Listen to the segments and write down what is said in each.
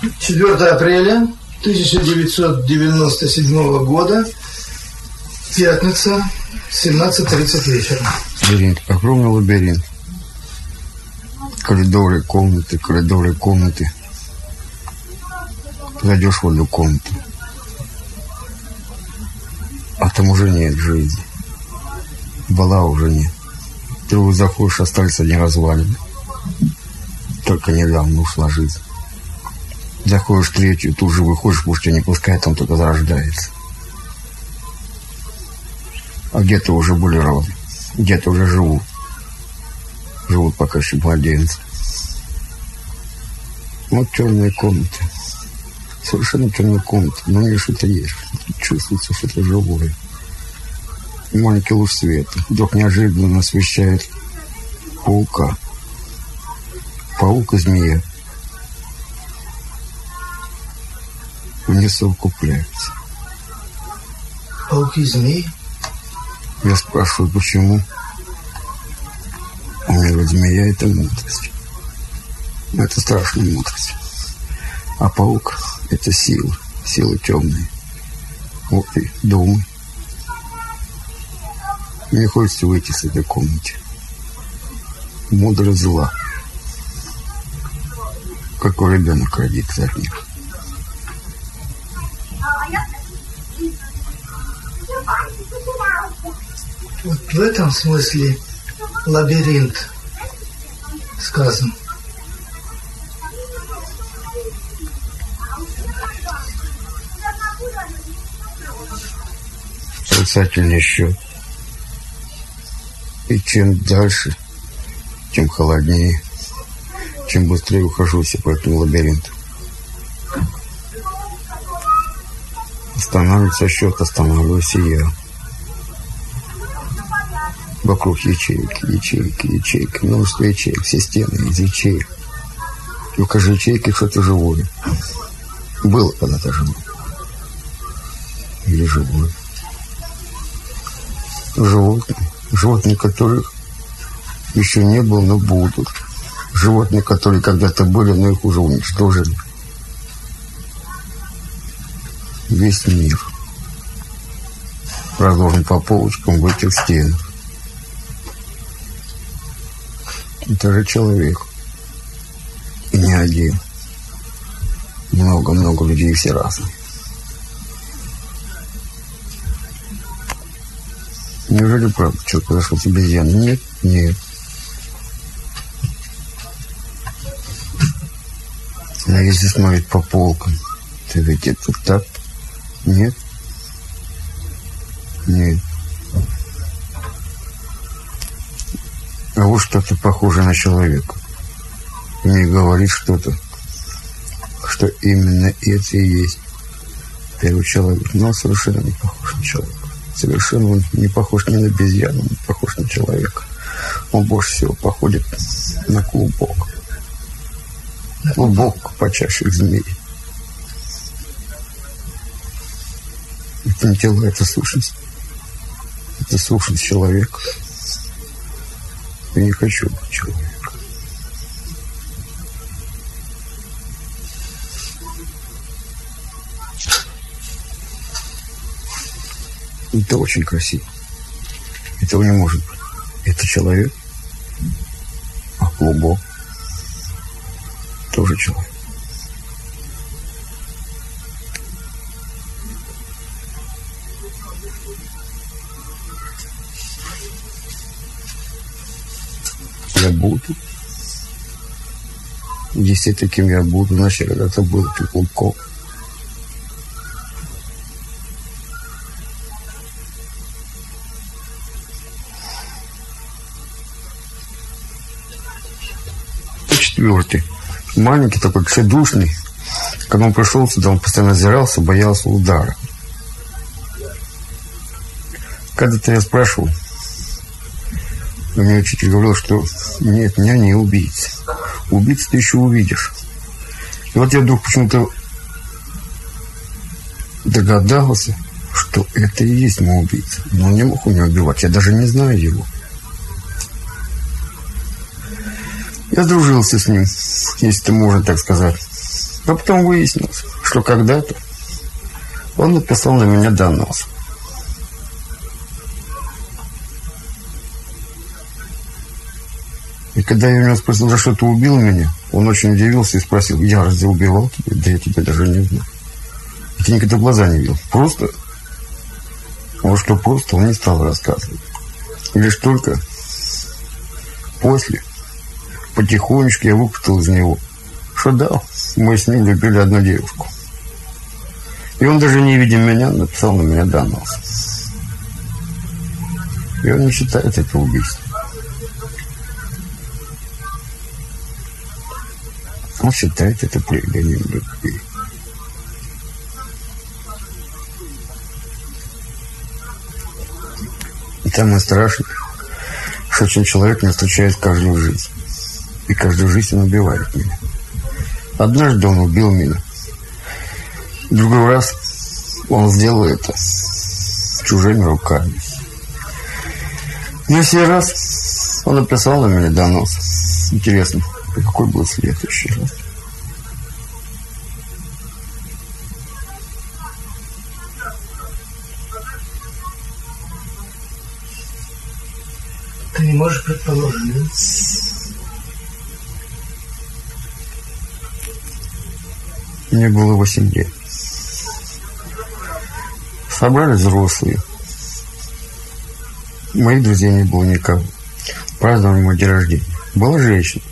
4 апреля 1997 года, пятница, 17.30 вечера. Лабиринт, огромный лабиринт. Коридоры, комнаты, коридоры, комнаты. Зайдешь в одну комнату, а там уже нет жизни. Была уже нет. Ты заходишь, остались одни развалины. Только недавно ушла жизнь. Заходишь третью, тут же выходишь, потому что тебя не пускает, там только зарождается. А где-то уже были где-то уже живут. Живут пока еще младенцы. Вот черные комнаты. Совершенно черные комнаты. Но не что-то есть. Чувствуется что-то живое. Маленький луч света. Вдруг неожиданно освещает паука. Паук и змея. Мне совокупляются. Пауки змеи? Я спрашиваю, почему? Говорит, змея – это мудрость. Это страшная мудрость. А паук – это сила, сила темная. Вот и думай. Мне хочется выйти с этой комнаты. Мудрость зла. Какой ребенок родится от них. Вот в этом смысле лабиринт сказан. Отрицательный счет. И чем дальше, тем холоднее, чем быстрее ухожу все по этому лабиринту. Останавливается счет, останавливаюсь и я. Вокруг ячейки, ячейки, ячейки, множество ячеек, все стены из ячеек. И у каждой ячейки что-то живое. Было когда-то живое. Или живое. Животные. Животные, которых еще не было, но будут. Животные, которые когда-то были, но их уже уничтожили. Весь мир разложен по полочкам в этих стенах. Это же человек. И не один. Много-много людей, все разные. Неужели правда человек подошел с обезьяной? Нет, нет. А если смотреть по полкам, то ведь это так? Нет. Нет. А вот что-то похоже на человека. Мне говорит что-то, что именно это и есть первый человек. Но совершенно не похож на человека. Совершенно он не похож ни на обезьяну, не похож на человека. Он больше всего походит на клубок. Клубок почаще змей. Это не тело, это сущность. Это сущность человека. Я не хочу быть человеком. Это очень красиво. Этого не может быть. Это человек, а клубок тоже человек. Буду. Если таким я буду, значит, когда-то был клубком. четвертый. Маленький такой, тщедушный. Когда он пришел сюда, он постоянно озирался, боялся удара. Когда-то я спрашивал, мне учитель говорил, что нет, меня не убийца. Убийца ты еще увидишь. И вот я вдруг почему-то догадался, что это и есть мой убийца. Но он не мог меня убивать, я даже не знаю его. Я сдружился с ним, если можно так сказать. А потом выяснилось, что когда-то он написал на меня донос. И когда я у него спросил, за что ты убил меня, он очень удивился и спросил, я разве убивал тебя? Да я тебя даже не знаю. И ты никогда глаза не видел. Просто? Вот что просто он не стал рассказывать. Лишь только после, потихонечку я выпутал из него, что да, мы с ним любили одну девушку. И он даже не видя меня, написал на меня донос. И он не считает это убийством. Он считает это проявлением любви. И самое страшное, что очень человек не встречает каждую жизнь. И каждую жизнь он убивает меня. Однажды он убил меня. Другой раз он сделал это чужими руками. На сей раз он написал на меня донос. Интересно, какой был следующий раз? Ты не можешь предположить, да? Мне было 8 лет. Собрались взрослые. Моих друзей не было никого. Праздновали мой день рождения. Была женщина.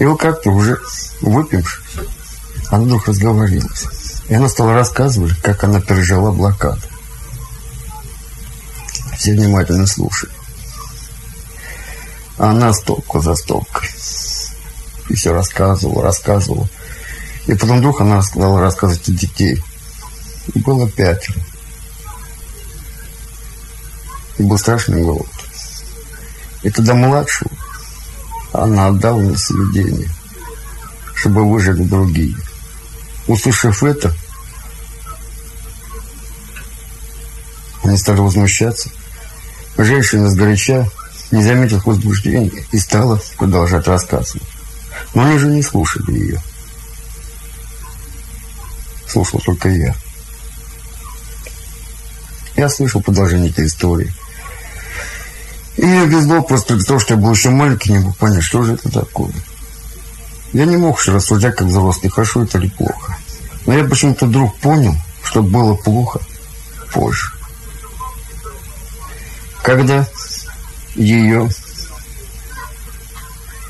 И вот как-то уже выпившись, она вдруг разговорилась. И она стала рассказывать, как она пережила блокаду. Все внимательно слушали. Она стопку за стопкой. И все рассказывала, рассказывала. И потом вдруг она стала рассказывать о детей. Было пятеро. И был страшный голод. И тогда младшего она отдала на сведение, чтобы выжили другие. Услышав это, они стали возмущаться. Женщина сгоряча не заметила возбуждения и стала продолжать рассказывать. Но они же не слушали ее. Слушал только я. Я слышал продолжение этой истории. И без слов просто для того, что я был еще маленький, не мог понять, что же это такое. Я не мог еще рассуждать как взрослый, хорошо это или плохо. Но я почему-то вдруг понял, что было плохо позже. Когда ее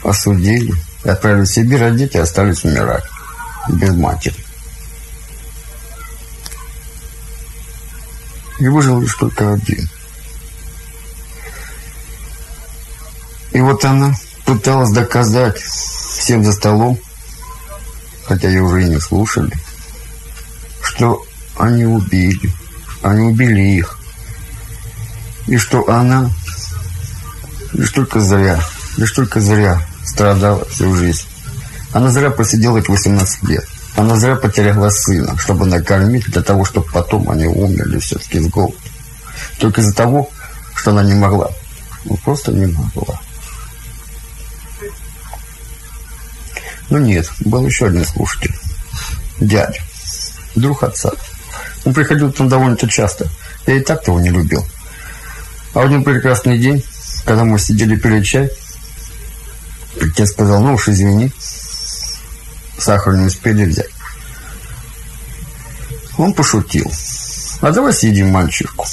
осудили отправили в Сибирь, а дети остались умирать без матери. И выжил лишь только один. И вот она пыталась доказать всем за столом, хотя ее уже и не слушали, что они убили, они убили их. И что она лишь только зря, лишь только зря страдала всю жизнь. Она зря просидела эти 18 лет. Она зря потеряла сына, чтобы накормить, для того, чтобы потом они умерли все-таки с голоду. Только из-за того, что она не могла. Ну, просто не могла. Ну нет, был еще один слушатель. Дядя. Друг отца. Он приходил там довольно-то часто. Я и так его не любил. А в один прекрасный день, когда мы сидели пили чай, я сказал, ну уж извини, сахар не успели взять. Он пошутил. А давай съедим мальчишку.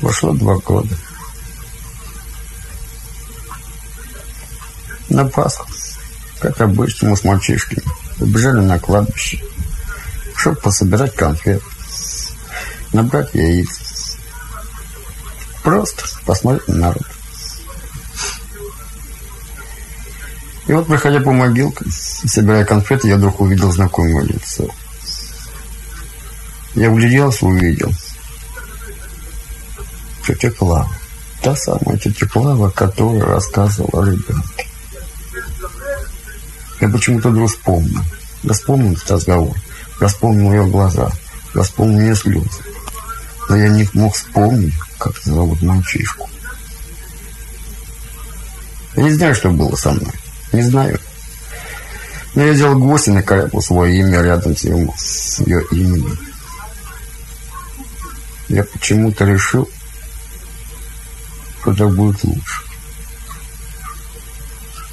Прошло два года. На Пасху, как обычно, мы с мальчишками побежали на кладбище, чтобы пособирать конфет, набрать яиц. Просто посмотреть на народ. И вот, проходя по могилкам, собирая конфеты, я вдруг увидел знакомое лицо. Я вгляделся, увидел – тетя Клава. Та самая тетя Клава, которая рассказывала о ребенке. Я почему-то вдруг вспомнил. Я вспомнил этот разговор. Я вспомнил ее глаза. Я вспомнил ее слезы. Но я не мог вспомнить, как зовут мальчишку. Я не знаю, что было со мной. Не знаю. Но я взял гвоздь и накорябал свое имя рядом с, его, с ее именем. Я почему-то решил, что так будет лучше.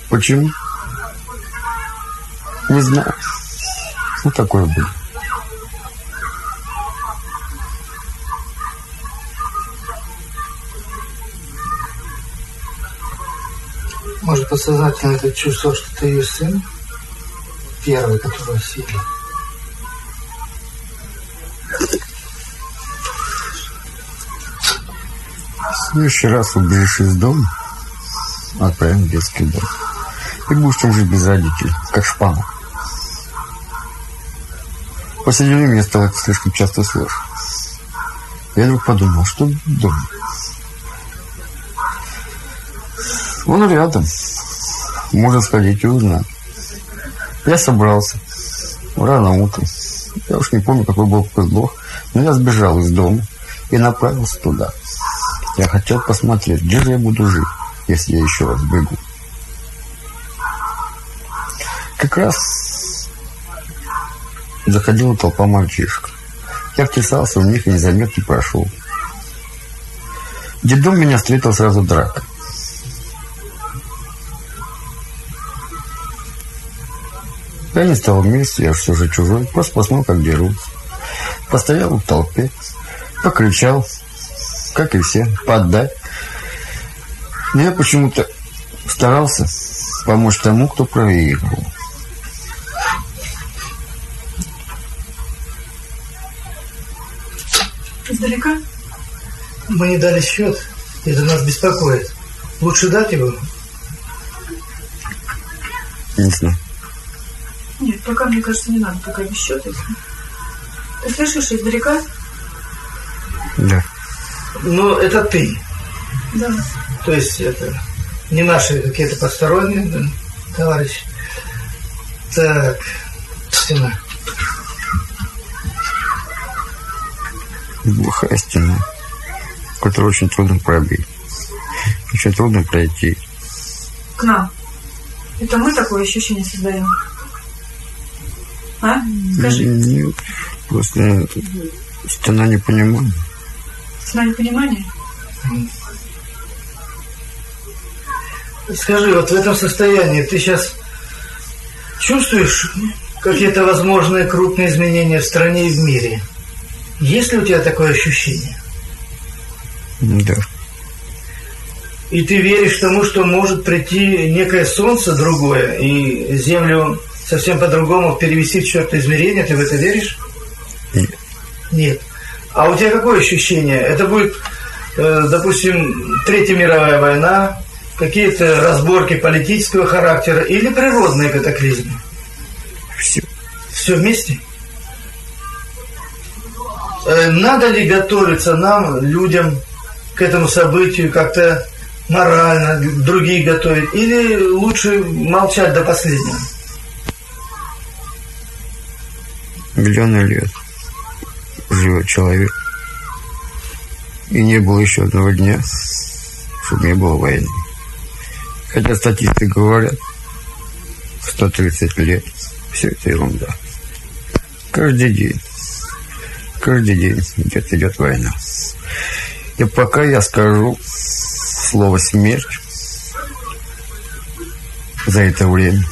Почему? Не знаю. Ну, такое было. Может, подсознательно ты чувствовал, что ты ее сын? Первый, который. В следующий раз убежишь из дома, отправим в детский дом. И будешь там жить без родителей, как шпана. Последнее время я слишком часто слышать. Я вдруг подумал, что дома. Он рядом. Можно сходить и узнать. Я собрался. Рано утром. Я уж не помню, какой был предлог, но я сбежал из дома и направился туда. Я хотел посмотреть, где же я буду жить, если я еще раз бегу. Как раз заходила толпа мальчишек. Я втесался в них и незаметно прошел. Дедом меня встретил сразу драка. Я не стал вместе, я все же чужой, просто посмотрел, как дерутся. Постоял в толпе, покричал, как и все, поддай. Но я почему-то старался помочь тому, кто проигрывал. Издалека? Мы не дали счет. Это нас беспокоит. Лучше дать его? Не знаю. Нет, пока, мне кажется, не надо, пока без счета. Ты слышишь издалека? Да. Но это ты. Да. То есть это не наши какие-то посторонние да, товарищи. Так, стена. Глухая стена, которую очень трудно пробить. Очень трудно пройти. К нам. Это мы такое ощущение создаем. А? Скажи. Нет, просто стена непонимания. Цена непонимания? Скажи, вот в этом состоянии ты сейчас чувствуешь какие-то возможные крупные изменения в стране и в мире? Есть ли у тебя такое ощущение? Да. И ты веришь тому, что может прийти некое солнце другое, и Землю совсем по-другому перевести в четвертое измерение? Ты в это веришь? Нет. Нет. А у тебя какое ощущение? Это будет, э, допустим, Третья мировая война, какие-то разборки политического характера или природные катаклизмы? Все. Все вместе? Э, Надо ли готовиться нам, людям, к этому событию как-то морально, других готовить? Или лучше молчать до последнего? Миллионы лет живет человек. И не было еще одного дня, чтобы не было войны. Хотя статисты говорят, 130 лет, все это ерунда. Каждый день, каждый день идет, идет война. И пока я скажу слово «смерть», за это время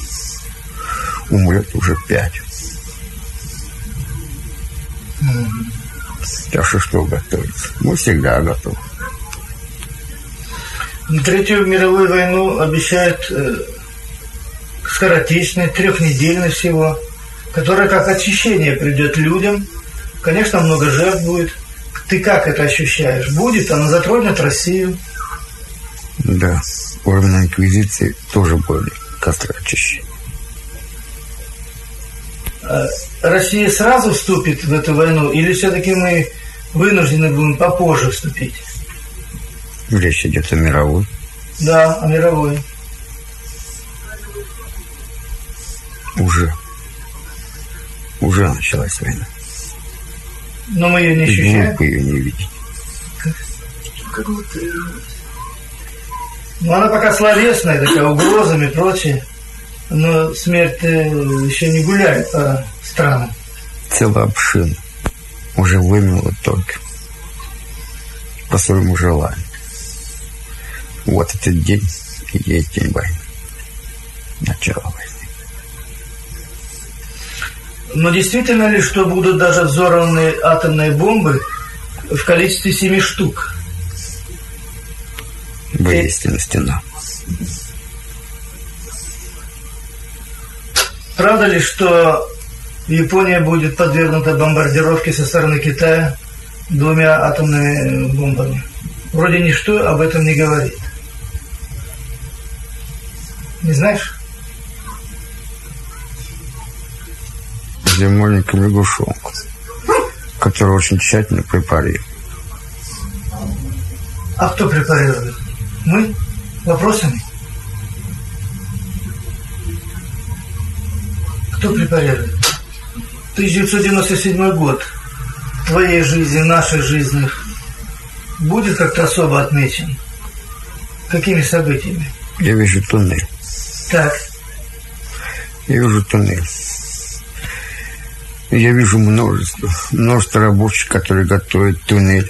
умрет уже пять. Так что готовится? Мы всегда готовы. Третью мировую войну обещают э, скоротечной, трехнедельной всего, которая как очищение придет людям. Конечно, много жертв будет. Ты как это ощущаешь? Будет, она затронет Россию. Да, времена Инквизиции тоже были костры очищения. А Россия сразу вступит в эту войну, или все-таки мы вынуждены будем попозже вступить? Речь идет о мировой. Да, о мировой. Уже. Уже началась война. Но мы ее не ощущаем. глупо ее не видеть. Как будто... Но она пока словесная, такая угрозами и прочее. Но смерть э, еще не гуляет по странам. Целая пшина уже вымела только по своему желанию. Вот этот день и есть день войны. Начало войны. Но действительно ли, что будут даже взорваны атомные бомбы в количестве семи штук? Воинственность стена. Правда ли, что Япония будет подвергнута бомбардировке со стороны Китая двумя атомными бомбами? Вроде ничто об этом не говорит. Не знаешь? Зимольник лягушонку, который очень тщательно препарирует. А кто препарирует? Мы? Вопросами? Кто препарирует? 1997 год. Твоей жизни, нашей жизни будет как-то особо отмечен? Какими событиями? Я вижу туннель. Так, Я вижу туннель. Я вижу множество, множество рабочих, которые готовят туннель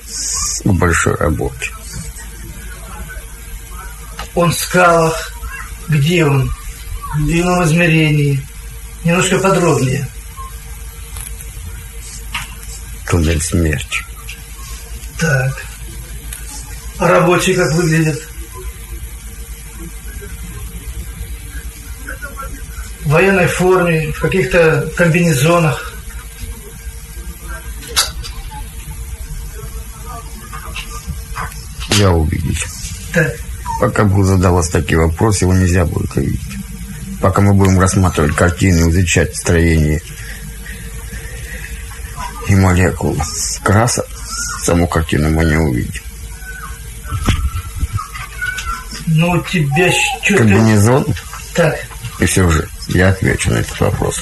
к большой работе. он в скалах. Где он? В ином измерении. Немножко подробнее. Туннель смерти. Так. А рабочие как выглядят? В военной форме, в каких-то комбинезонах. Я увидеть. Так. Пока буду задавать такие вопросы, его нельзя будет увидеть. Пока мы будем рассматривать картины, изучать строение и молекул красок, саму картину мы не увидим. Ну, у тебя что-то... Комбинезон Так. и все же я отвечу на этот вопрос.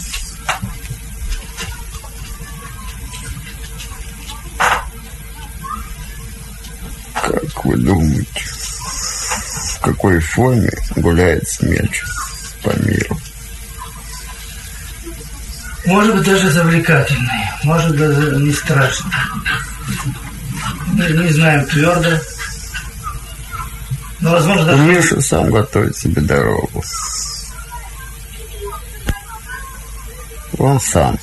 Как вы думаете, в какой форме гуляет смерч по миру? Может быть, даже завлекательный. Может, даже не страшный. Не, не знаем твердо. Но, возможно, даже... Миша сам готовит себе дорогу. Он сам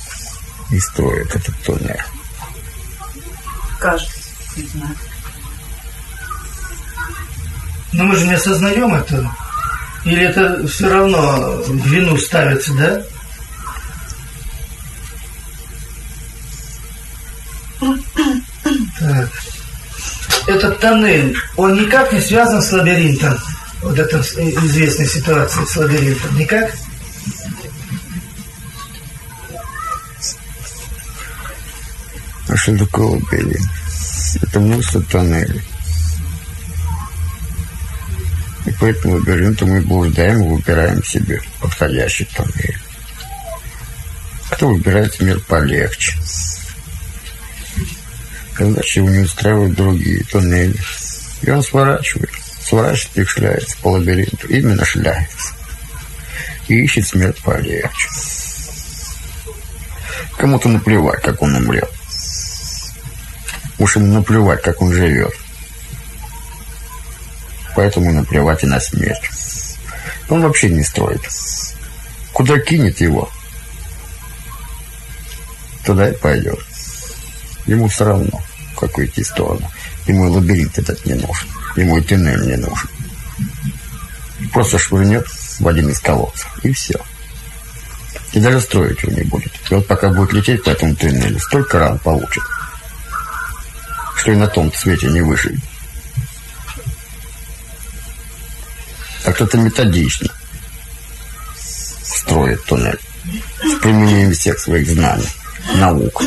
и строит этот туннель. Кажется, не знаю. Но мы же не осознаем этого. Или это все равно вину ставится, да? Так. Этот тоннель, он никак не связан с лабиринтом. Вот этой известной ситуации с лабиринтом. Никак? А что такое лабиринт? Это множество тоннелей. И по этому лабиринту мы блуждаем и выбираем себе подходящий тоннель. Кто выбирает мир полегче. Когда его не устраивают другие тоннели. И он сворачивает. Сворачивает и шляется по лабиринту. Именно шляется. И ищет смерть полегче. Кому-то наплевать, как он умрет. Уж ему наплевать, как он живет. Поэтому наплевать и на смерть. Он вообще не строит. Куда кинет его, туда и пойдет. Ему все равно, в какую идти сторону. Ему и лабиринт этот не нужен. Ему и туннель не нужен. Просто швырнет в один из колодцев. И все. И даже строить его не будет. И вот пока будет лететь по этому туннелю, столько ран получит, что и на том свете не выживет. А кто-то методично строит туннель с применением всех своих знаний, наук.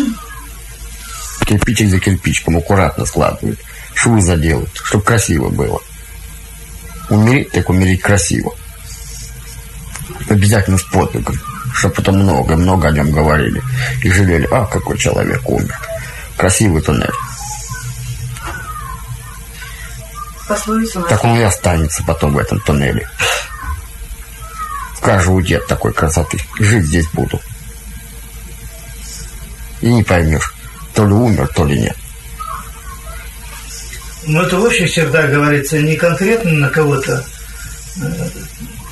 Кирпичик за кирпичиком аккуратно складывают, швы заделают, чтобы красиво было. Умереть, так умереть красиво. Обязательно с подвигом, чтобы потом много-много о нем говорили. И жалели, а, какой человек умер. Красивый туннель. Пословица у нас. Так он и останется потом в этом туннеле. Скажу, дед такой красоты. Жить здесь буду. И не поймешь, то ли умер, то ли нет. Ну, это в общих чертах говорится, не конкретно на кого-то. Э,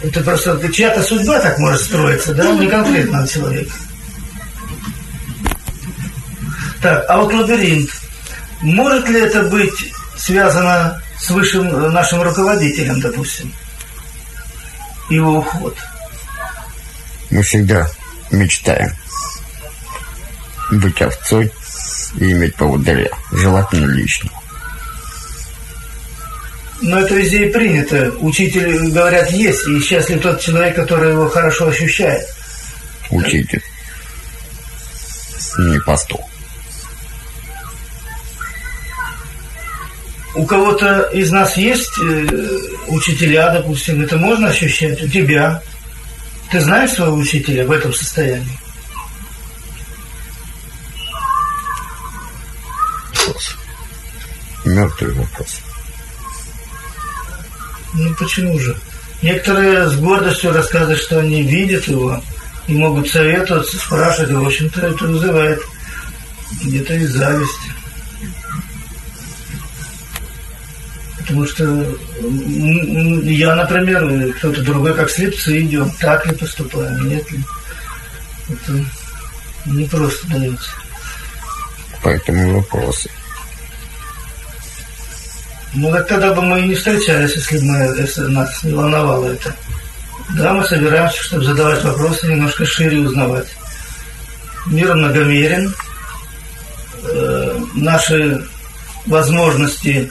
Это просто чья-то судьба так может строиться, да, не конкретно на человека. Так, а вот лабиринт. Может ли это быть связано с высшим э, нашим руководителем, допустим? Его уход. Мы всегда мечтаем быть овцой и иметь поводыря, желательно лишнего. Но это везде и принято. Учитель, говорят, есть. И счастлив тот человек, который его хорошо ощущает. Учитель. Не пастух. У кого-то из нас есть э, учителя, допустим, это можно ощущать? У тебя? Ты знаешь своего учителя в этом состоянии? Вопрос. Мертвый вопрос. Ну почему же? Некоторые с гордостью рассказывают, что они видят его и могут советоваться, спрашивать. И, в общем-то, это вызывает где-то и зависть. Потому что я, например, кто-то другой, как слепцы, идем. Так ли поступаем, нет ли? Это не просто дается. Поэтому вопросы. Ну, так тогда бы мы и не встречались, если бы мы, если нас не волновало это. Да, мы собираемся, чтобы задавать вопросы, немножко шире узнавать. Мир многомерен. Э, наши возможности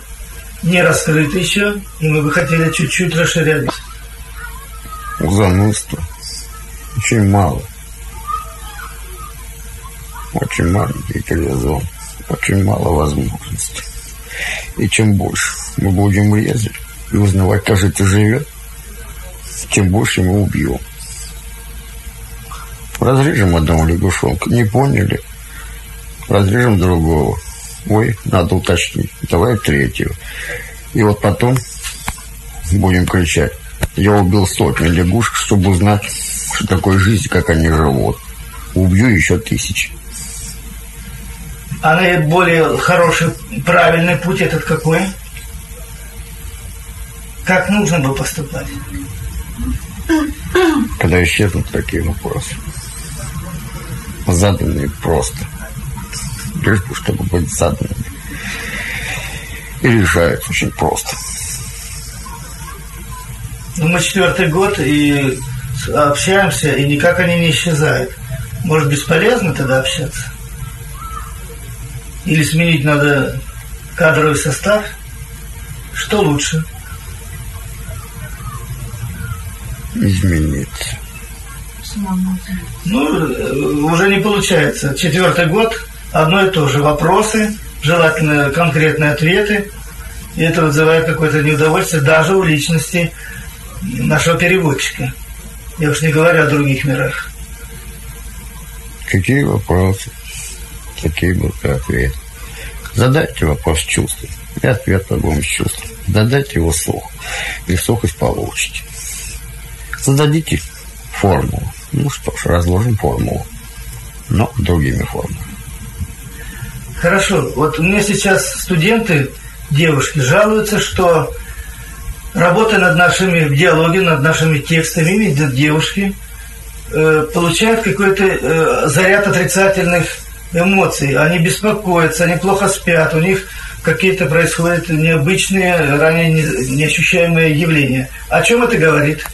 не раскрыты еще, и мы бы хотели чуть-чуть расширялись. Занудство. Очень мало. Очень маленький горизонт. Очень мало возможностей. И чем больше мы будем резать и узнавать, как же это живет, тем больше мы убьем. Разрежем одного лягушонка, не поняли, разрежем другого. Ой, надо уточнить, давай третьего. И вот потом будем кричать, я убил сотни лягушек, чтобы узнать, что такое жизнь, как они живут. Убью еще тысячи. А наиболее хороший, правильный путь этот какой? Как нужно бы поступать? Когда исчезнут такие вопросы. Заданные просто. Лишь бы, чтобы быть заданными. И решаются очень просто. Ну, мы четвертый год и общаемся, и никак они не исчезают. Может, бесполезно тогда общаться? Или сменить надо кадровый состав? Что лучше? Измениться. Ну, э, уже не получается. Четвертый год, одно и то же. Вопросы, желательно конкретные ответы. И это вызывает какое-то неудовольствие даже у личности нашего переводчика. Я уж не говорю о других мирах. Какие вопросы? Такие будут ответы. Задайте вопрос чувством, и ответ с чувством. Задайте его слух, и сухость получите. Зададите формулу. Ну что ж, разложим формулу. Но другими формулами. Хорошо. Вот у меня сейчас студенты, девушки, жалуются, что работая над нашими в диалоге, над нашими текстами, видят девушки, э, получают какой-то э, заряд отрицательных эмоций. Они беспокоятся, они плохо спят, у них какие-то происходят необычные, ранее не- неощущаемые явления. О чем это говорит?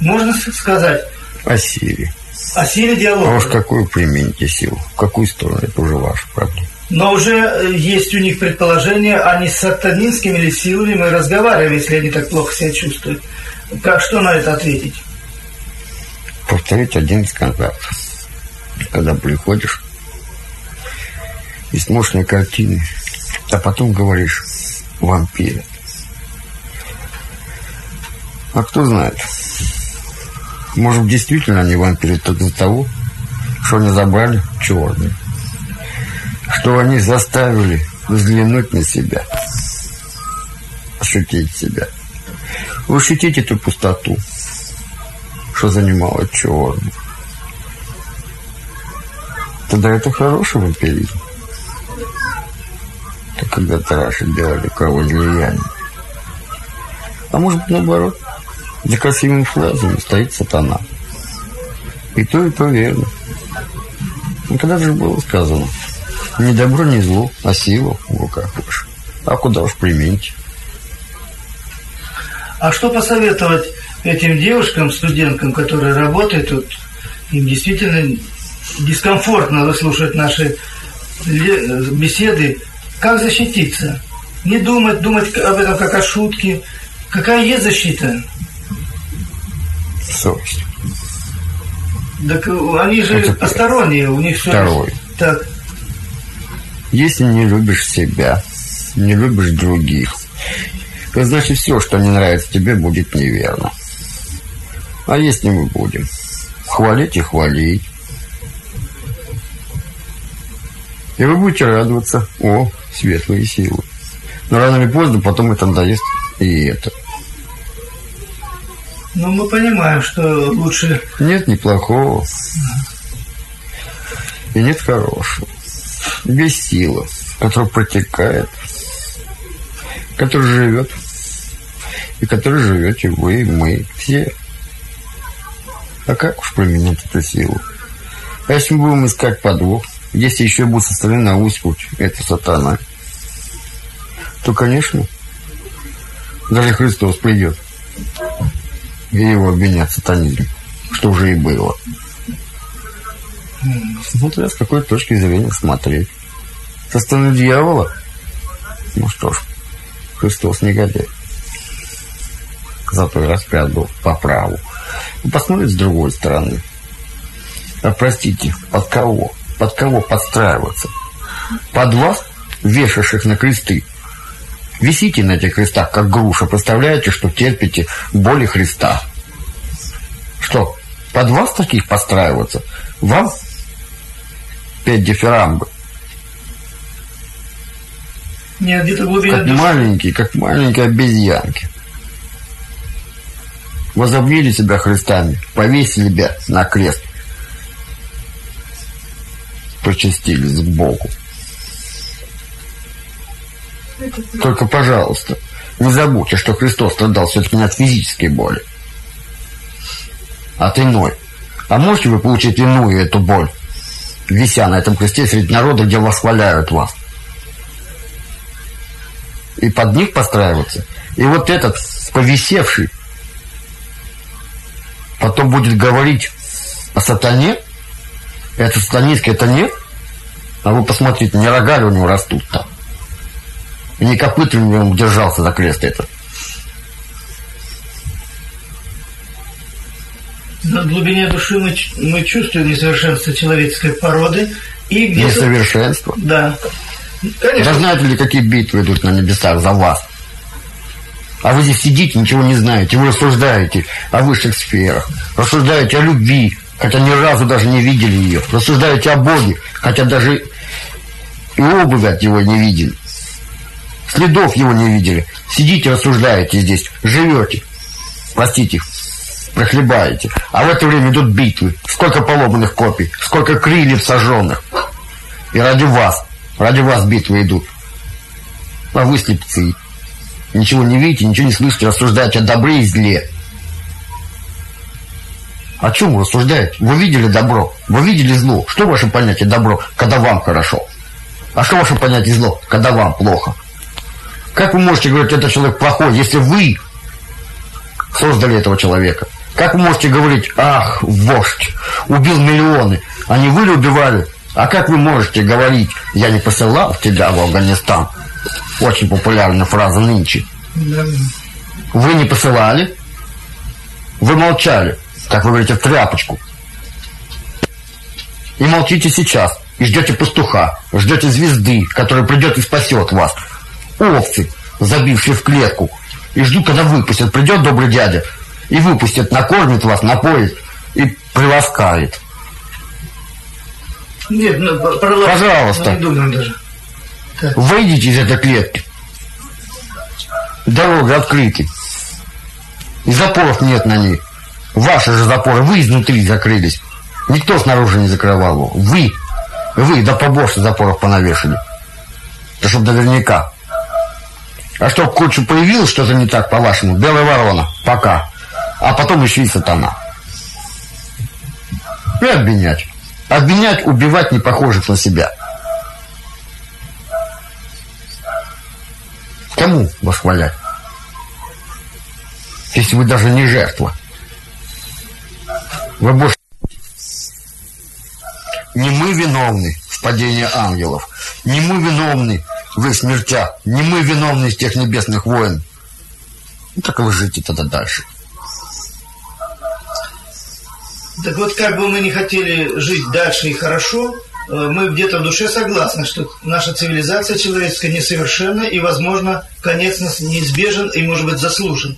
Можно сказать О силе. о силе А диалога. уж какую примените силу? В какую сторону? Это уже ваша проблема. Но уже э, есть у них предположение, они с сатанинскими ли силами мы разговариваем, если они так плохо себя чувствуют. Как что на это ответить? Повторить один из контактов. Когда приходишь и смотришь на картины, а потом говоришь вампиры. А кто знает? Может, действительно они вампиры только из-за того, что они забрали черные. Что они заставили взглянуть на себя, ощутить себя. Вы ощутите эту пустоту, что занимала черную. Тогда это хороший вампиризм. Это когда Тараши делали кого влияние. А может быть наоборот. За красивыми фразами стоит сатана. И то, и то верно. Ну, когда же было сказано, не добро, не зло, а сила в руках ваша. А куда уж применить? А что посоветовать этим девушкам, студенткам, которые работают тут, им действительно дискомфортно выслушивать наши беседы, как защититься? Не думать, думать об этом как о шутке. Какая есть защита? Совесть. Так они же Это посторонние, у них все... Второй. Так. Если не любишь себя, не любишь других, то значит все, что не нравится тебе, будет неверно. А если мы будем хвалить и хвалить, и вы будете радоваться, о, светлые силы. Но рано или поздно потом это надоест и это. Ну, мы понимаем, что лучше... Нет неплохого. И нет хорошего. Без силы, которая протекает, который живет, и который живете вы, мы, все. А как уж применять эту силу? А если мы будем искать подвох, если еще будет составлен на путь, это сатана, то, конечно, даже Христос придет и его обвинят в сатанизме, что уже и было. Смотря с какой точки зрения смотреть. Со стороны дьявола? Ну что ж, Христос негодяй. Зато и распят был по праву. И посмотрите с другой стороны. А простите, под кого? Под кого подстраиваться? Под вас, вешавших на кресты, Висите на этих крестах, как груша. Представляете, что терпите боли Христа. Что, под вас таких постраиваться? Вам пять дифирамбы. Нет, где-то глубина Как маленькие, как маленькие обезьянки. Возобнили себя Христами, повесили себя на крест. Причастились к Богу. Только, пожалуйста, не забудьте, что Христос страдал все-таки не от физической боли, а от иной. А можете вы получить иную эту боль, вися на этом кресте среди народа, где восхваляют вас? И под них постраиваться? И вот этот повисевший потом будет говорить о сатане? Это сатанистский, это нет? А вы посмотрите, не рога у него растут там? И не копытами он держался за крест этот. На глубине души мы, мы чувствуем несовершенство человеческой породы. И Несовершенство? Да. Конечно. Да знаете ли, какие битвы идут на небесах за вас? А вы здесь сидите, ничего не знаете. Вы рассуждаете о высших сферах. Рассуждаете о любви, хотя ни разу даже не видели ее. Рассуждаете о Боге, хотя даже и обуви от него не видели. Следов его не видели. Сидите, рассуждаете здесь, живете. Простите, прохлебаете. А в это время идут битвы. Сколько поломанных копий, сколько крыльев сожженных. И ради вас, ради вас битвы идут. А вы слепцы. Ничего не видите, ничего не слышите, рассуждаете о добре и зле. О чем вы рассуждаете? Вы видели добро, вы видели зло. Что ваше понятие добро, когда вам хорошо? А что ваше понятие зло, когда вам плохо? Как вы можете говорить, этот человек плохой, если вы создали этого человека? Как вы можете говорить, ах, вождь, убил миллионы, не вы ли убивали? А как вы можете говорить, я не посылал тебя в Афганистан? Очень популярная фраза нынче. Вы не посылали? Вы молчали, как вы говорите, в тряпочку. И молчите сейчас. И ждете пастуха, ждете звезды, которая придет и спасет вас овцы, забившие в клетку, и ждут, когда выпустят. Придет добрый дядя и выпустит, накормит вас, напоит и приласкает. Нет, ну, про- про лапу Пожалуйста. не думаем даже. Выйдите из этой клетки. Дороги открыты. И запоров нет на ней. Ваши же запоры, вы изнутри закрылись. Никто снаружи не закрывал его. Вы, вы, да побольше запоров понавешали. Да чтоб наверняка. А чтоб кучу появилось что-то не так, по-вашему, белая ворона, пока. А потом еще и сатана. И обвинять. Обвинять, убивать не похожих на себя. Кому восхвалять? Если вы даже не жертва. Вы больше... Не мы виновны в падении ангелов. Не мы виновны в их смертях. Не мы виновны из тех небесных войн. Ну, так вы жите тогда дальше. Так вот, как бы мы не хотели жить дальше и хорошо, э, мы где-то в душе согласны, что наша цивилизация человеческая несовершенна, и, возможно, конец нас неизбежен и, может быть, заслужен.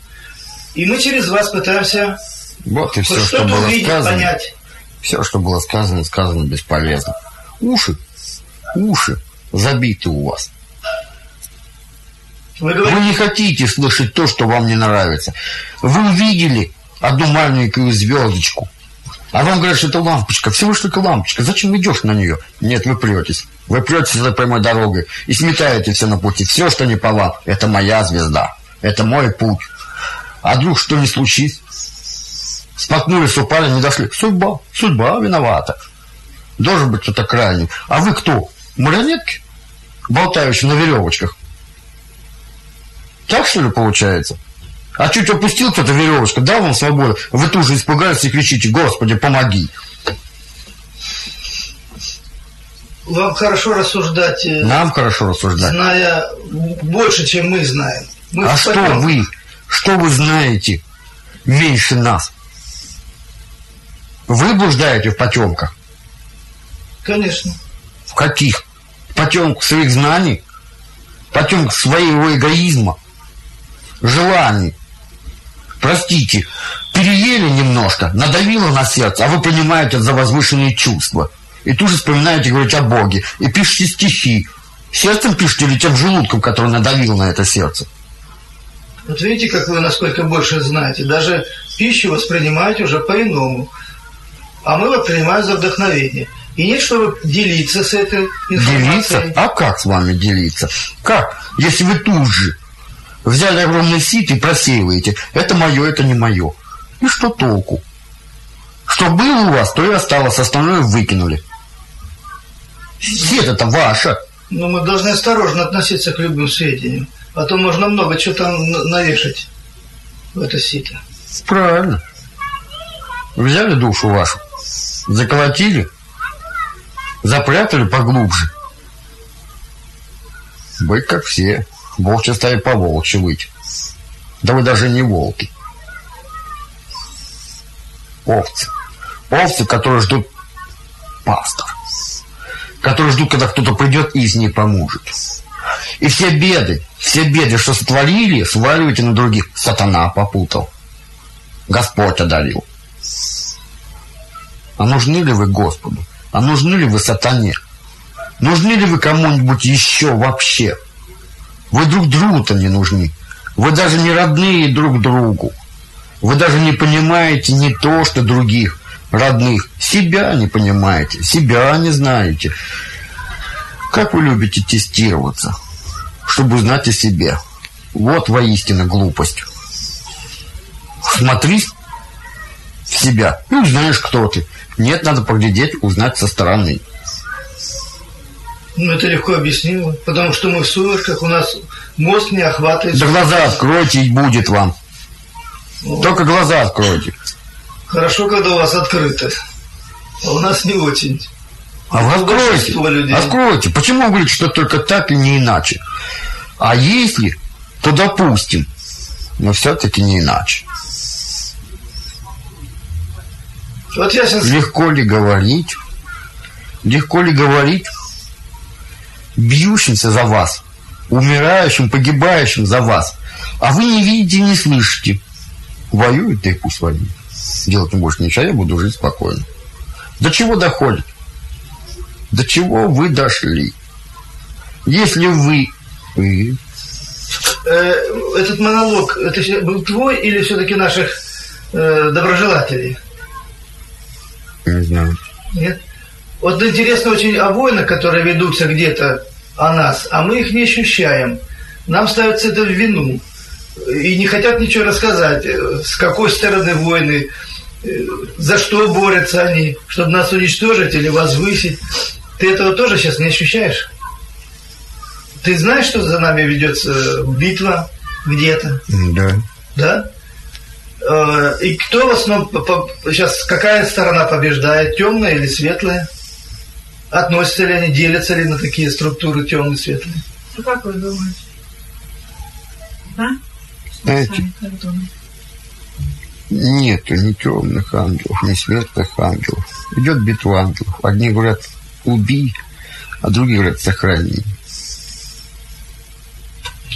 И мы через вас пытаемся Вот и все, что было увидеть, сказано. понять. Все, что было сказано, сказано бесполезно. Уши, уши забиты у вас. Вы Вы говорите, не хотите слышать то, что вам не нравится. Вы увидели одну маленькую звездочку. А вам говорят, что это лампочка. Всего лишь только лампочка. Зачем идешь на нее? Нет, вы претесь. Вы претесь этой прямой дорогой и сметаете все на пути. Все, что не по вам, это моя звезда. Это мой путь. А вдруг что не случится? Споткнулись, упали, не дошли. Судьба. Судьба виновата. Должен быть кто-то крайний. А вы кто? Марионетки? Болтающие на веревочках. Так что ли получается? А чуть опустил кто-то веревочку, дал вам свободу, вы тут же испугались и кричите, Господи, помоги. вам хорошо рассуждать, э, Нам хорошо рассуждать. зная больше, чем мы знаем. Мы А что потёмках. вы? Что вы знаете меньше нас? Вы блуждаете в потемках? Конечно. В каких? В потемках своих знаний? В потемках своего эгоизма? Желаний? Простите, переели немножко, надавило на сердце, а вы понимаете за возвышенные чувства. И тут же вспоминаете говорить о Боге. И пишете стихи. Сердцем пишете или тем желудком, который надавил на это сердце? Вот видите, как вы насколько больше знаете. Даже пищу воспринимаете уже по-иному. А мы воспринимаем за вдохновение. И нет, чтобы делиться с этой Делиться? информацией. А как с вами делиться? Как? Если вы тут же взяли огромный сит и просеиваете. Это мое, это не мое. И что толку? Что было у вас, то и осталось, остальное выкинули. Сет это ваше. Но мы должны осторожно относиться к любым сведениям. А то можно много чего там навешать в это сито. Правильно. Взяли душу вашу, заколотили, запрятали поглубже. Быть как все. Волчья стая по волчьи выть. Да вы даже не волки. Овцы. Овцы, которые ждут пастор. Которые ждут, когда кто-то придет и из них поможет. И все беды, все беды, что сотворили, сваливайте на других. Сатана попутал. Господь одарил. А нужны ли вы Господу? А нужны ли вы сатане? Нужны ли вы кому-нибудь еще вообще? Вы друг другу-то не нужны. Вы даже не родные друг другу. Вы даже не понимаете не то, что других родных. Себя не понимаете, себя не знаете. Как вы любите тестироваться, чтобы узнать о себе? Вот воистину глупость. Смотри в себя и узнаешь, кто ты. Нет, надо поглядеть, узнать со стороны. Ну, это легко объяснимо. Потому что мы в сумерках, у нас мозг не охватывает. Да глаза откройте, и будет вам. Вот. Только глаза откройте. Хорошо, когда у вас открыто. А у нас не очень. А вы откройте. Откройте. Почему вы говорите, что только так и не иначе? А если, то допустим. Но все-таки не иначе. Вот я сейчас... Легко ли говорить? Легко ли говорить бьющимся за вас, умирающим, погибающим за вас, а вы не видите, не слышите. Воюют, да и пусть воюют. Делать не больше ничего, я буду жить спокойно. До чего доходит? до чего вы дошли. Если вы... вы Э, этот монолог, это был твой или все-таки наших э, доброжелателей? не знаю. Нет? Вот интересно очень о войнах, которые ведутся где-то о нас, а мы их не ощущаем. Нам ставится это в вину. И не хотят ничего рассказать, э, с какой стороны войны, э, за что борются они, чтобы нас уничтожить или возвысить. Ты этого тоже сейчас не ощущаешь? Ты знаешь, что за нами ведется битва где-то? Да. Да? Э, И кто в основном сейчас какая сторона побеждает, темная или светлая? Относятся ли они, делятся ли на такие структуры темные и светлые? Ну как вы думаете? Да? Знаете, Сами как думаете? нету ни темных ангелов, ни светлых ангелов. Идет битва ангелов. Одни говорят, убей, а другие говорят, сохрани.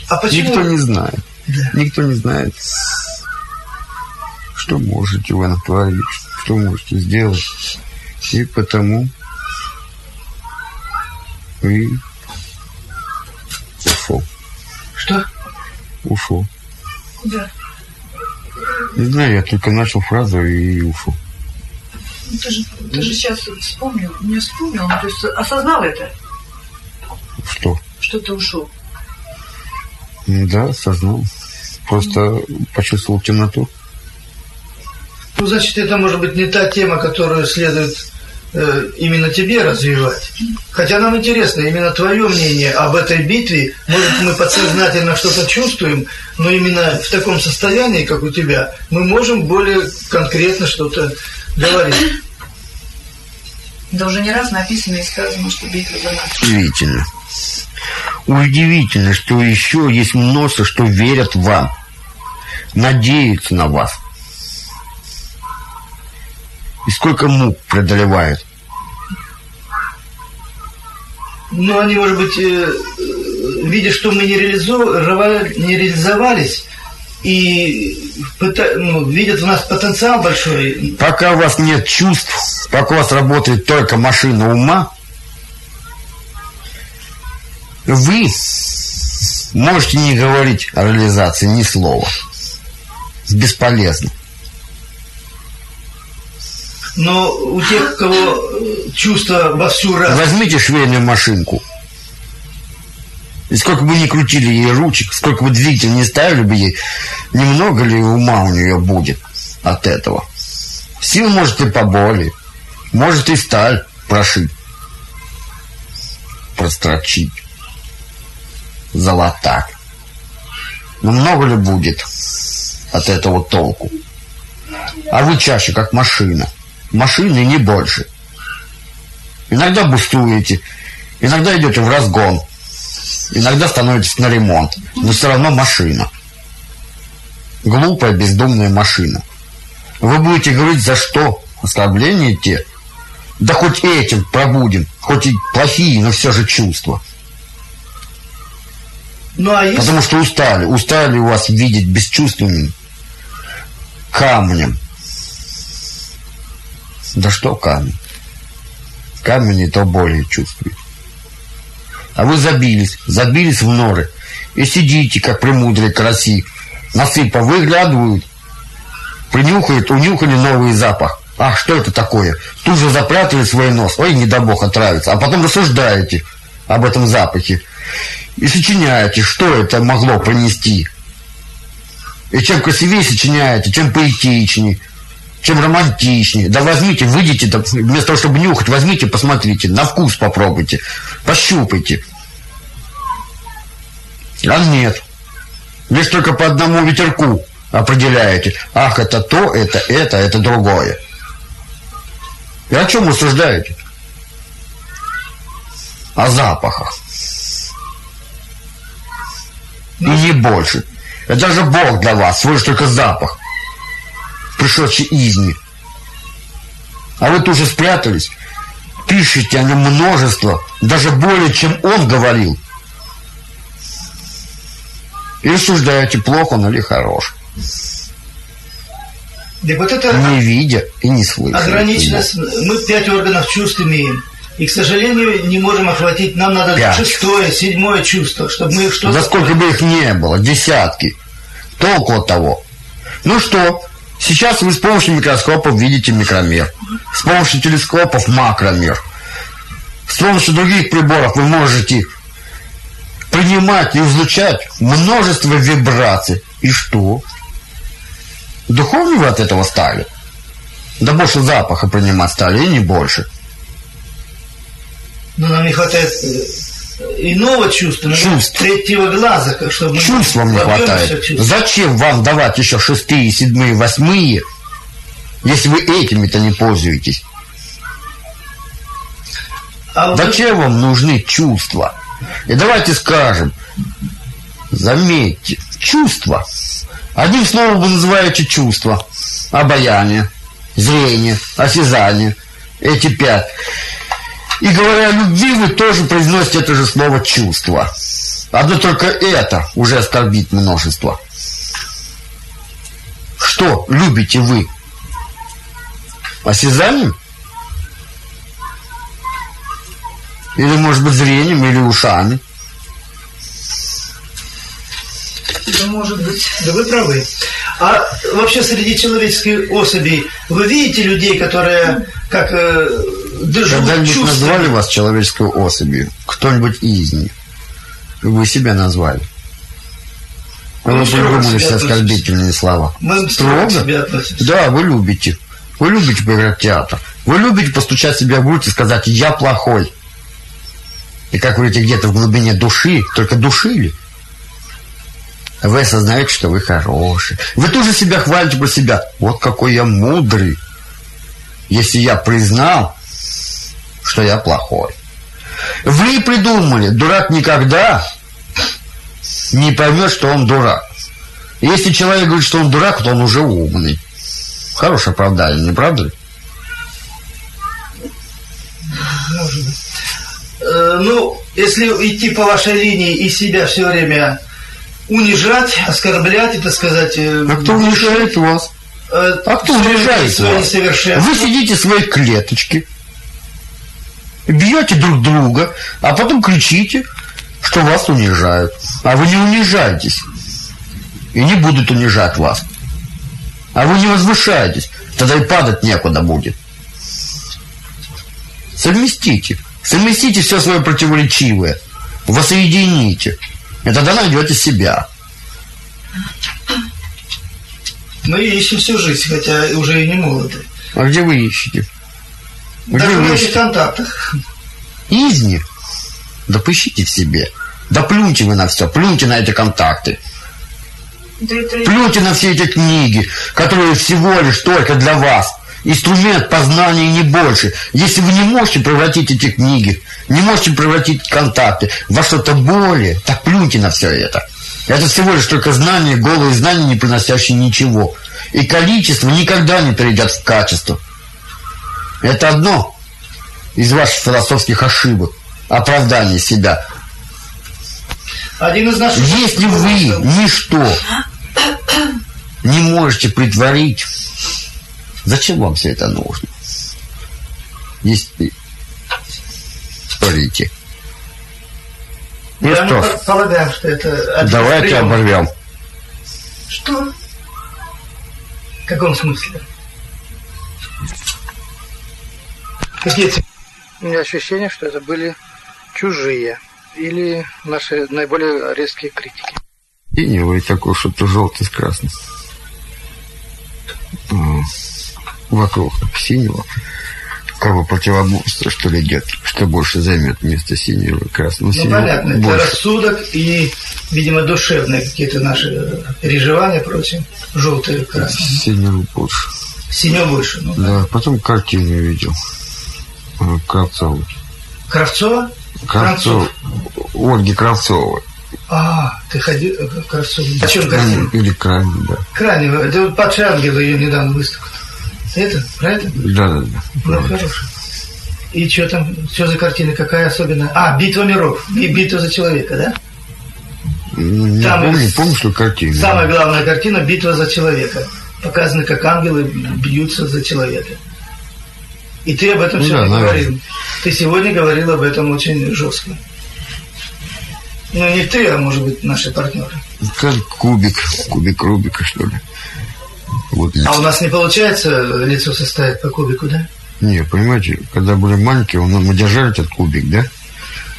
А почему? Никто не знает. Да. Никто не знает, что можете вы натворить, что можете сделать. И потому и ушел. Что? Ушел. Куда? Не знаю, я только начал фразу и ушел. Ну, ты, же, ты же сейчас вспомнил, не вспомнил, ну, то есть осознал это, Что? что ты ушел. Да, осознал. Просто почувствовал темноту. Ну, значит, это может быть не та тема, которую следует э, именно тебе развивать. Хотя нам интересно именно твое мнение об этой битве. Может, мы подсознательно что-то чувствуем, но именно в таком состоянии, как у тебя, мы можем более конкретно что-то говорить. Да уже не раз написано и сказано, что битва за нас. Удивительно. Удивительно, что еще есть множество, что верят вам, надеются на вас. И сколько мук преодолевают. Но они, может быть, э, видя, что мы не, реализовали, не реализовались, и ну, видят в нас потенциал большой, Пока у вас нет чувств, пока у вас работает только машина ума, вы можете не говорить о реализации ни слова. Бесполезно. Но у тех, кого э, чувства во всю раз Возьмите швейную машинку. И сколько бы ни крутили ей ручек, сколько бы двигатель не ставили бы ей, немного ли ума у нее будет от этого. Сил может и поболее, может и сталь прошить, прострочить, золотак. Но много ли будет от этого толку? А вы чаще как машина. Машина и не больше. Иногда бустуете, иногда идете в разгон, иногда становитесь на ремонт, но все равно машина. Глупая, бездумная машина. Вы будете говорить за что? Оскорбления те? Да хоть этим пробудем, хоть и плохие, но все же чувства. Ну, а если... Потому что устали, устали у вас видеть бесчувственным камнем. Да что камень? Камень и то более чувствует. А вы забились, забились в норы и сидите, как премудрые караси. Носы повыглядывают, принюхают, унюхали новый запах. А что это такое? Тут же запрятали свой нос. Ой, не дай бог отравится. А потом рассуждаете об этом запахе. И сочиняете, что это могло принести. И чем красивее сочиняете, чем поэтичнее, чем романтичнее. Да возьмите, выйдите, да, вместо того, чтобы нюхать, возьмите, посмотрите, на вкус попробуйте, пощупайте. А нет. Лишь только по одному ветерку определяете. Ах, это то, это это, это другое. И о чем рассуждаете? О запахах. И не больше. Это даже Бог для вас, лишь только запах, пришедший из них. А вы тут же спрятались, пишете о нем множество, даже более, чем он говорил. И рассуждаете, плохо он или хорош. Так вот это Не видя и не слыша. ограниченность. Мы пять органов чувств имеем. И, к сожалению, не можем охватить. Нам надо Пять. шестое, седьмое чувство, чтобы мы что-то... Да сколько бы их не было, десятки. Толку от того. Ну что, сейчас вы с помощью микроскопов видите микромир. С помощью телескопов макромир. С помощью других приборов вы можете принимать и излучать множество вибраций. И что? Духовнее вы от этого стали? Да больше запаха принимать стали, и не больше. Но нам не хватает э, иного чувства, ну, Чувств. третьего глаза, как чтобы Чувств вам не хватает. Зачем вам давать еще шестые, седьмые, восьмые, если вы этими-то не пользуетесь? А Зачем вам нужны чувства? И давайте скажем, заметьте, чувства. Одним словом вы называете чувства. Обаяние, зрение, осязание. Эти пять. И говоря о любви, вы тоже произносите это же слово чувство. Одно только это уже оскорбит множество. Что любите вы? Осязанием? Или, может быть, зрением, или ушами? Да, может быть. Да вы правы. А вообще среди человеческих особей вы видите людей, которые как э, да, живут Когда-нибудь назвали вас человеческой особью? Кто-нибудь из них? Вы себя назвали. Ну, Вы строго придумали все оскорбительные слова. Мы строго. Да, вы любите. Вы любите поиграть в театр. Вы любите постучать себя в грудь и сказать «я плохой». И как вы говорите, где-то в глубине души, только душили. Вы осознаете, что вы хороший. Вы тоже себя хвалите про себя. Вот какой я мудрый. Если я признал, что я плохой. Вы придумали, дурак никогда не поймет, что он дурак. Если человек говорит, что он дурак, то он уже умный. Хорошее оправдание, не правда ли? Может быть. Э, ну, если идти по вашей линии и себя все время унижать, оскорблять, это сказать... э, А кто унижает вас? э, А кто унижает вас? Вы сидите в своей клеточке, бьете друг друга, а потом кричите, что вас унижают. А вы не унижаетесь. И не будут унижать вас. А вы не возвышаетесь. Тогда и падать некуда будет. Совместите. Совместите все свое противоречивое. Воссоедините. И тогда найдете себя. Мы ищем всю жизнь, хотя уже и не молоды. А где вы ищете? Даже вы в этих контактах. Изни. Да поищите в себе. Да плюньте вы на все, плюньте на эти контакты. Да это Плюньте на все эти книги, которые всего лишь только для вас. Инструмент познания не больше. Если вы не можете превратить эти книги, не можете превратить контакты во что-то более, так плюньте на все это. Это всего лишь только знания, голые знания, не приносящие ничего. И количество никогда не перейдет в качество. Это одно из ваших философских ошибок. Оправдание себя. Один из наших... Если вы ничто не можете притворить, зачем вам все это нужно? Если творите. Ну Я что, мы полагаем, что это... давайте приемов. оборвем. что? В каком смысле? Какие У меня ощущение, что это были чужие или наши наиболее резкие критики. Синего и такой что-то желтый с красным. Вокруг синего. Как бы противоборство, что ли, идет. Что больше займет место синего и красного. Ну, Синего понятно, это больше. рассудок и, видимо, душевные какие-то наши переживания прочее. Желтые, красные. Синего больше. Синего больше. Ну, да. Да, потом картину видел. Кравцовой. Кравцова? Кравцов. Ольги Кравцовой. А, ты ходил к Кравцову. О чем Ну, картина? Или Крайне, да. Крайне, это вот Патша Ангела ее недавно выставка. Это, про это? Да, да, да. Ну, хорошо. И что там, что за картина, какая особенная? А, «Битва миров», Би- «Битва за человека», да? Не Там помню, помню, что картина. Самая главная картина «Битва за человека». Показано, как ангелы бьются за человека. И ты об этом Ну сегодня да, говорил. Ты сегодня говорил об этом очень жестко. Ну, не ты, а может быть, наши партнеры. Как кубик, кубик Рубика, что ли. Вот. А у нас не получается лицо составить по кубику, да? Не, понимаете, когда были маленькие, он- мы держали этот кубик, да?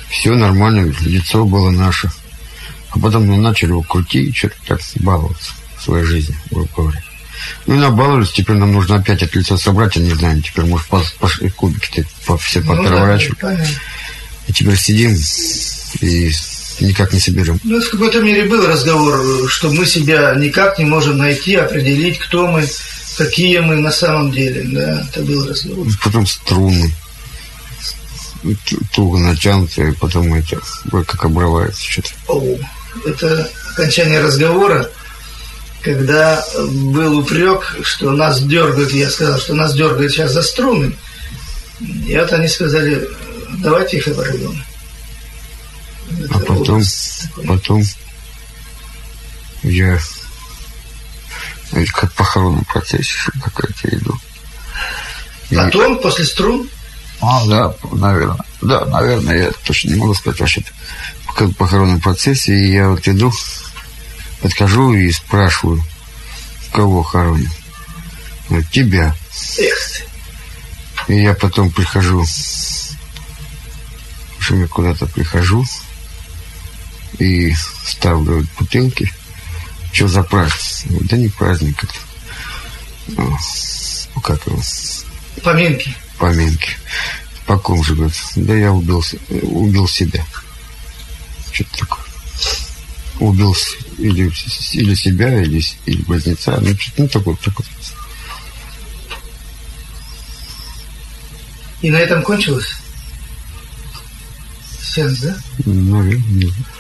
Все нормально, лицо было наше. А потом мы начали его крутить, что-то так баловаться в своей жизни, грубо говоря. Ну, и набаловались, теперь нам нужно опять это лицо собрать, я не знаю, теперь, может, пошли кубики по, все Ну, да, попереворачивать. понятно. И теперь сидим и никак не соберем. Ну, в какой-то мере был разговор, что мы себя никак не можем найти, определить, кто мы, какие мы на самом деле. Да, это был разговор. Потом струны. Туго натянутые, потом ой, как обрывается что-то. О, это окончание разговора, когда был упрек, что нас дергают, я сказал, что нас дергают сейчас за струны. И вот они сказали, давайте их оборвем. А потом, потом я как в похоронном процессе какая-то иду. И- Потом, после струн, А, да, наверное. Да, наверное, я точно не могу сказать вообще-то. Как в похоронном процессе, и я вот иду, подхожу и спрашиваю, кого хоронят. Говорят, тебя. эх ты, И я потом прихожу, общем, я куда-то прихожу и ставлю бутылки. Что за праздник? Да не праздник это. О, ну, как его? поминки. Поминки. По ком же, говорит? Да я убил, убил себя. Что-то такое. Убил или, или себя, или, или близнеца. Ну, что-то ну, такое, такое. И на этом кончилось? Сеанс, да? Наверное, не знаю.